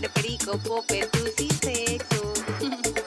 Bar, perico, pope, tus sexo.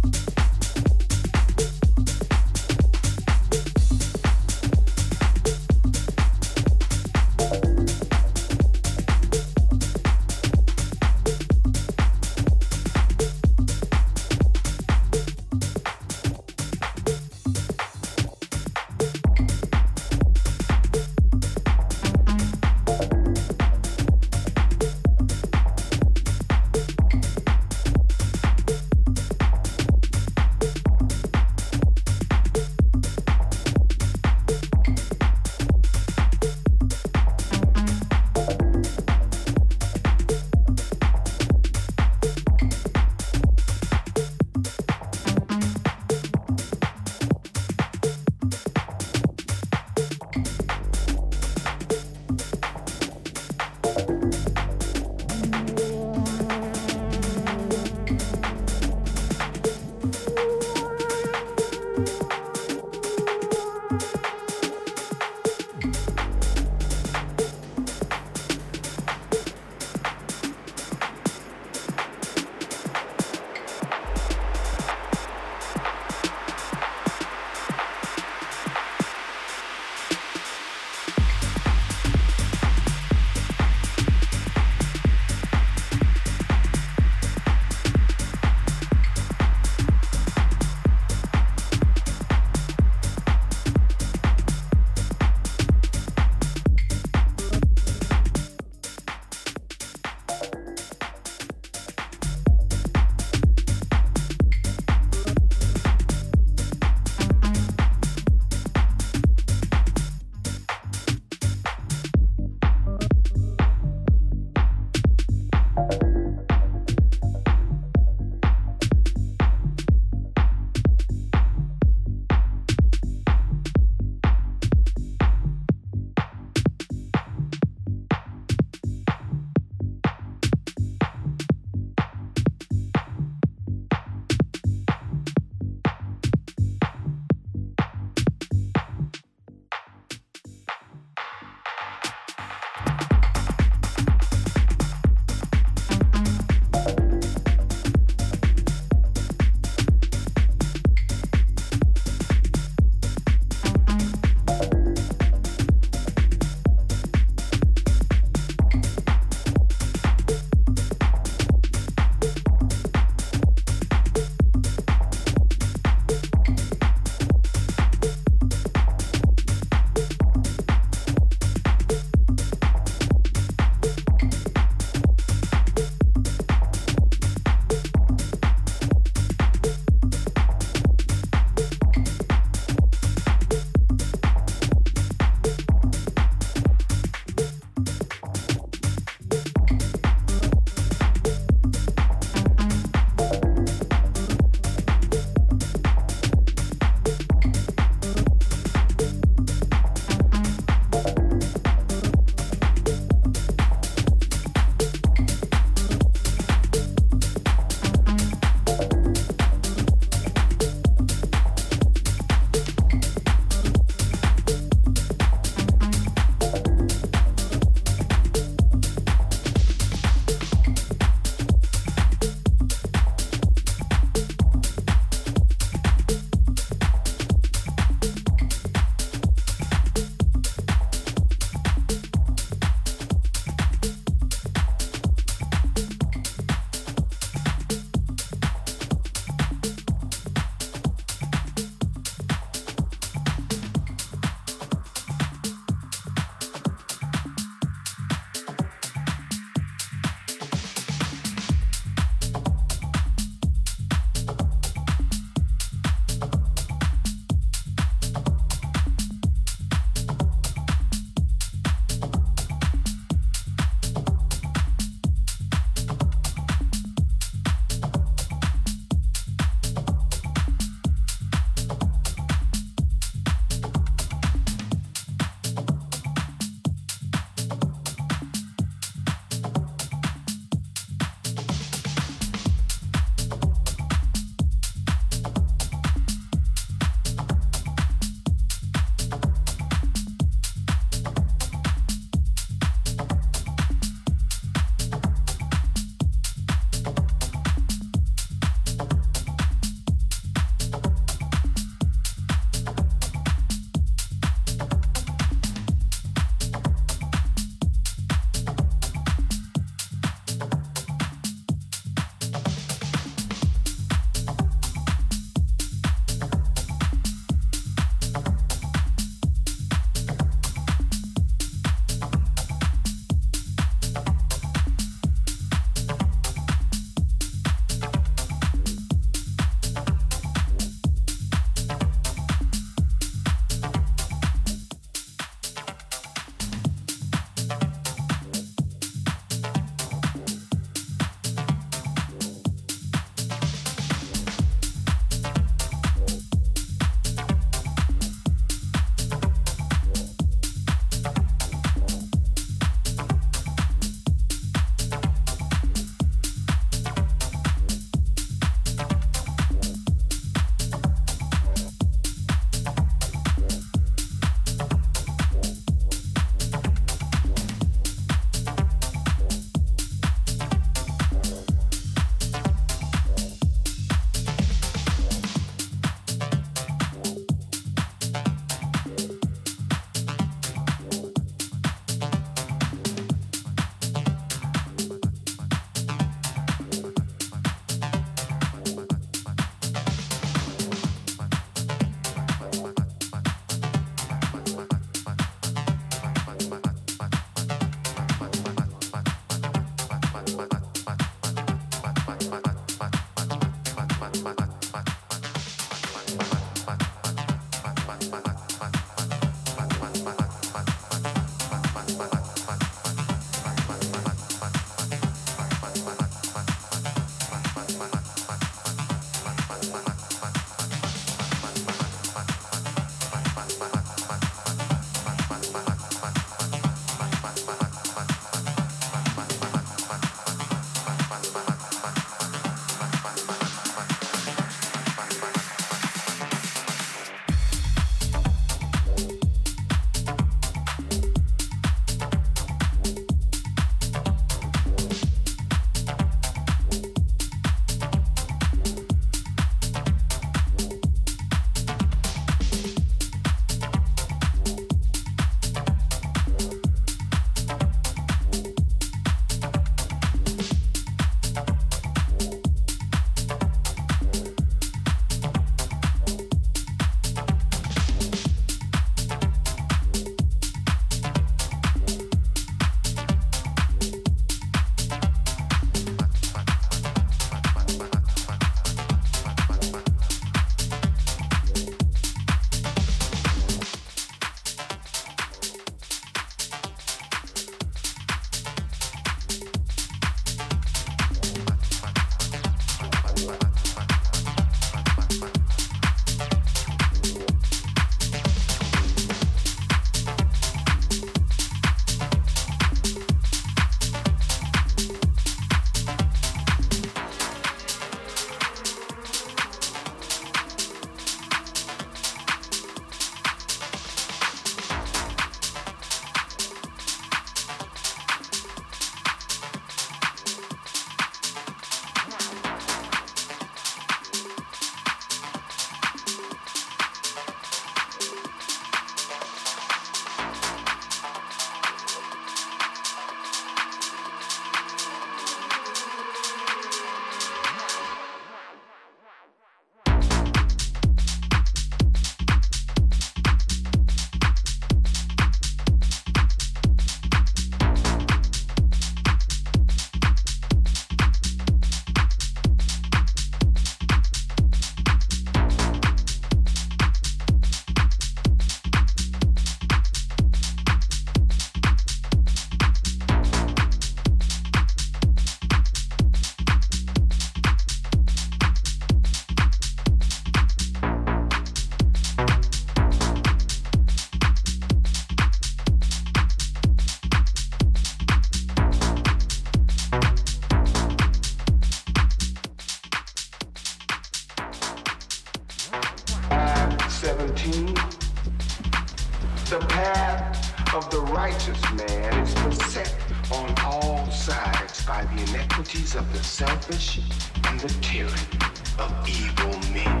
Of the righteous man is beset on all sides by the inequities of the selfish and the tyranny of evil men.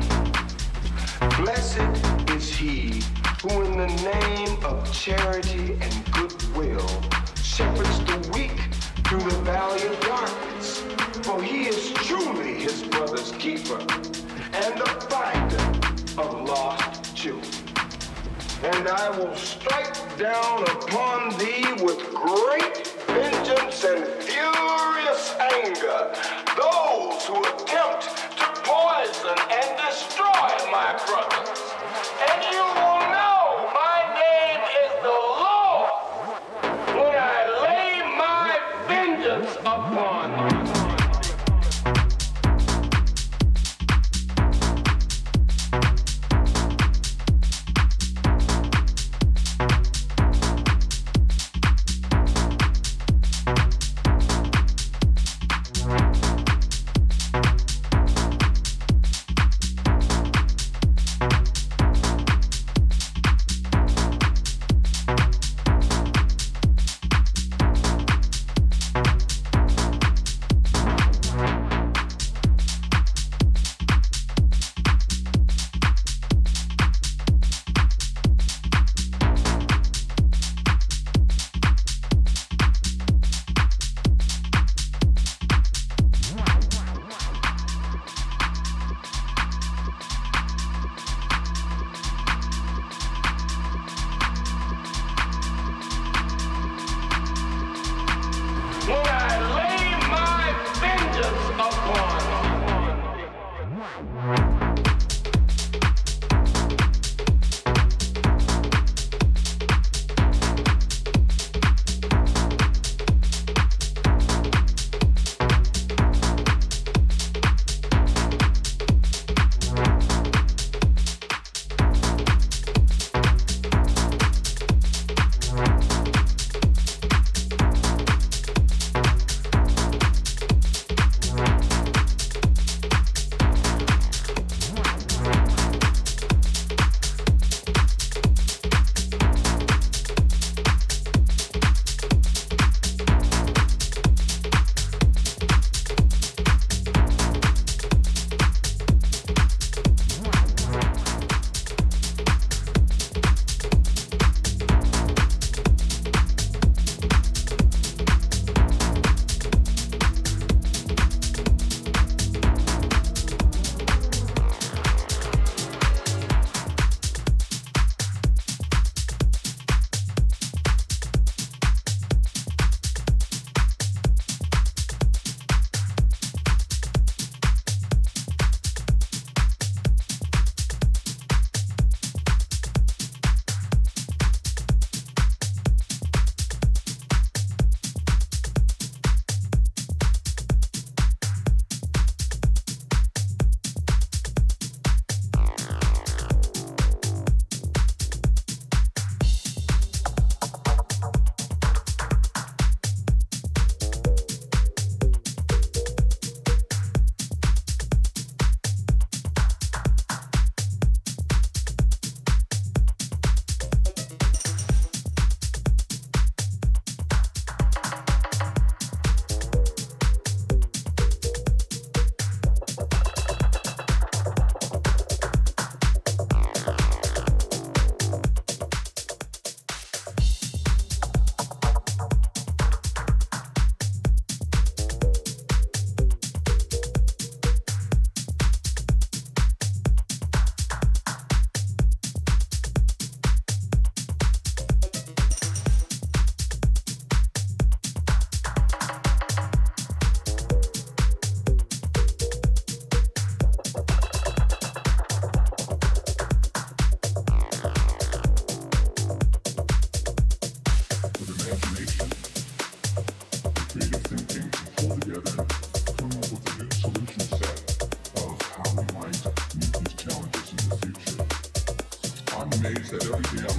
Blessed is he who in the name of charity and goodwill shepherds the weak through the valley of darkness. For he is truly his brother's keeper and the children. And I will strike down upon thee with great vengeance and furious anger those who attempt to poison and destroy my brothers. And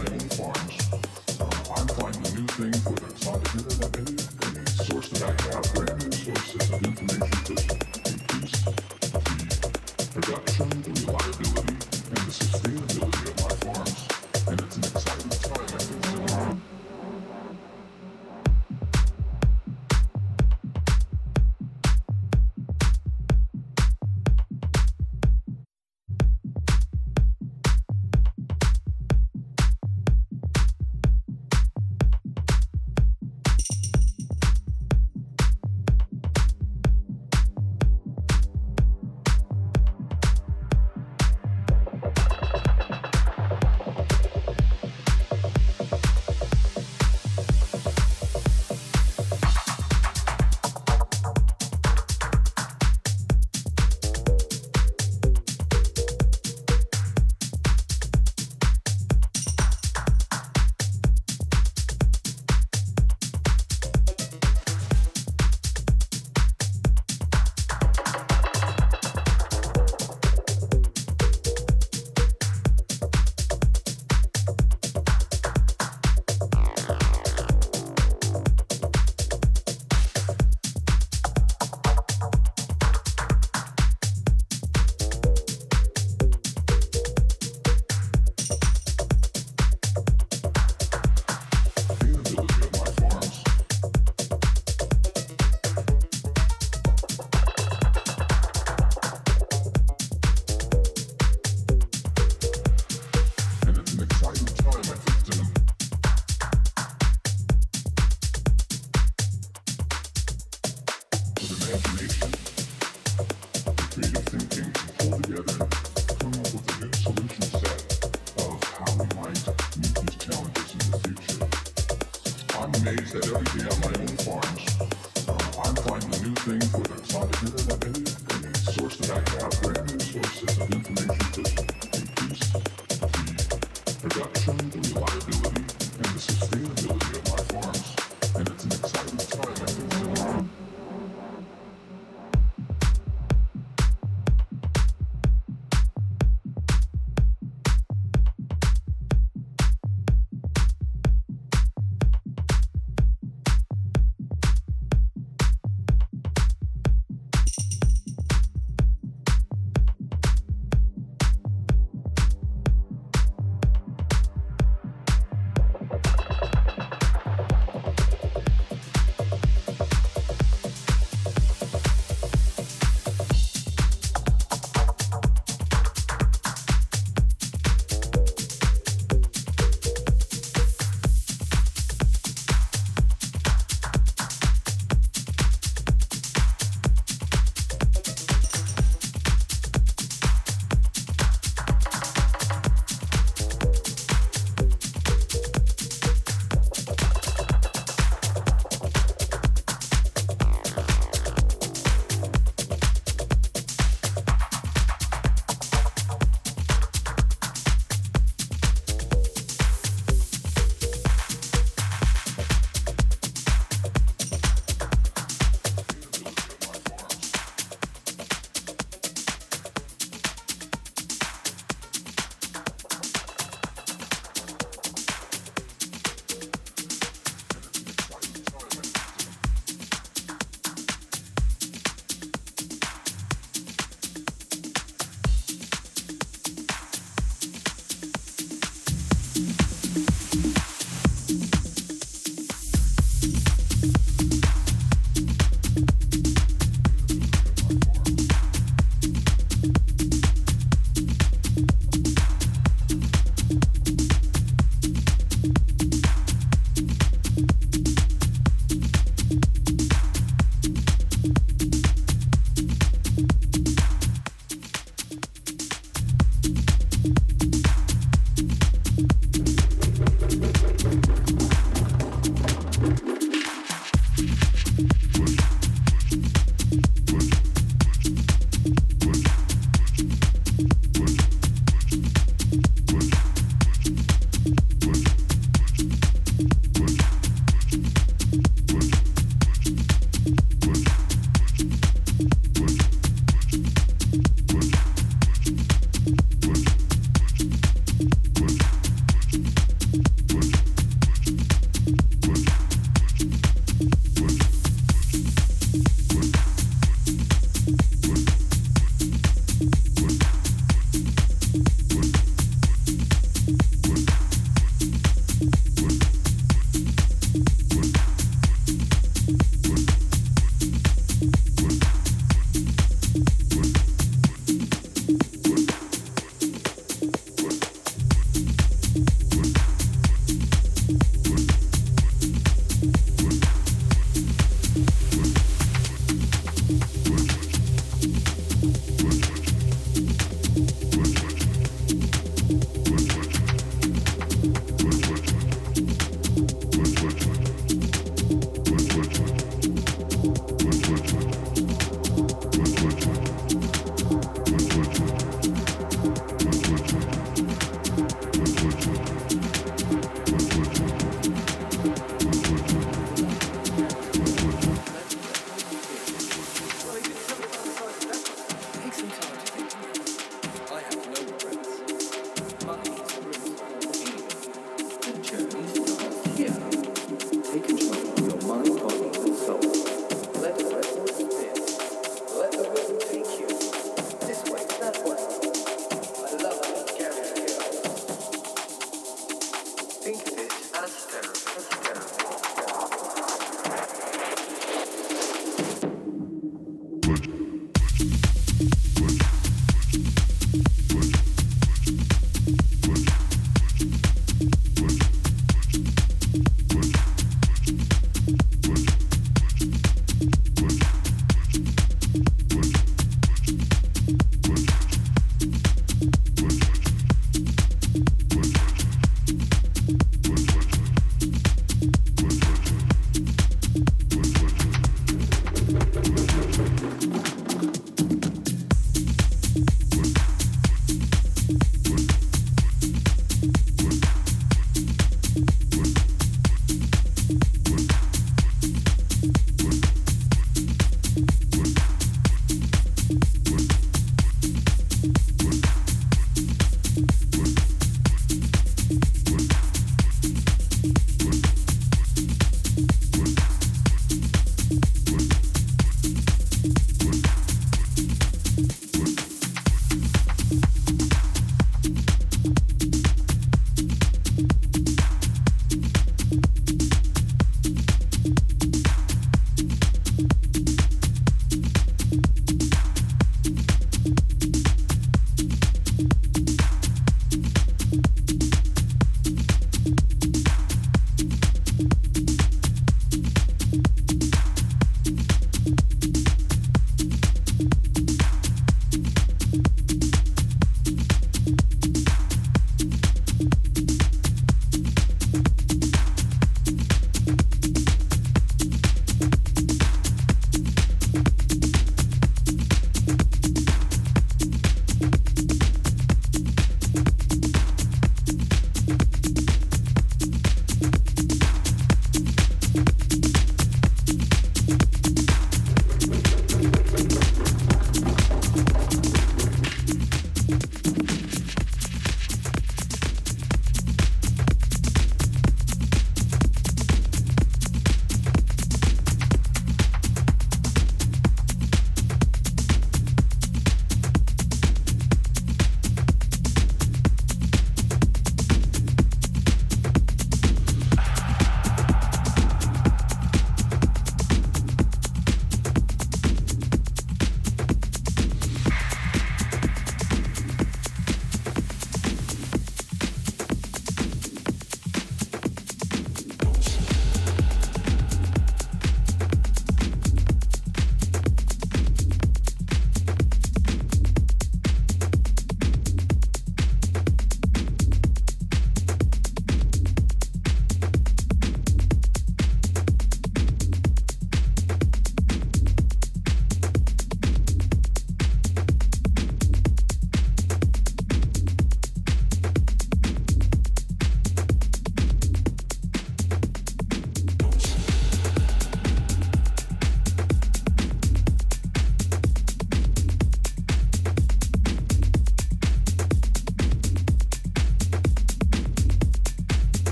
fighting for.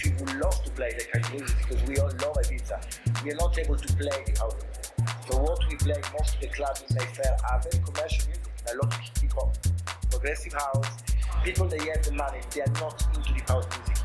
people love to play the kind of music because we all love Ibiza. We are not able to play the album. So what we play most of the clubs in Mayfair are very commercial music, a lot of hip hop, progressive house. People that have the money, they are not into the house music.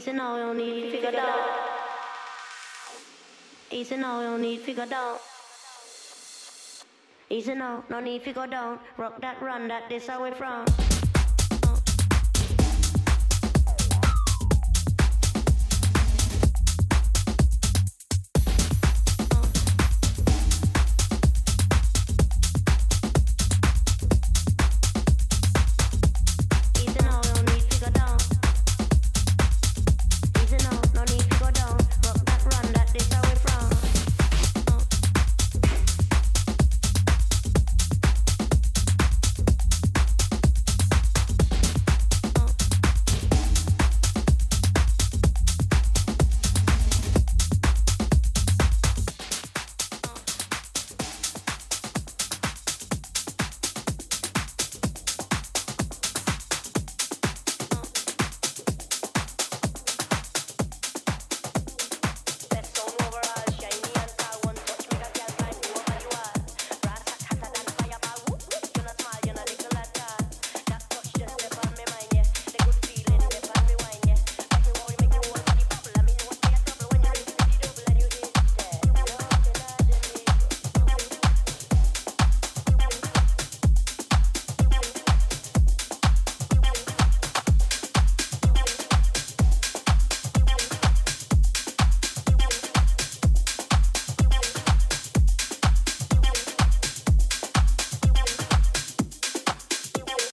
Easy "No, you need figured out. Easy "No, you need figured out. Easy now, no need figure down. Rock that, run that, this away from.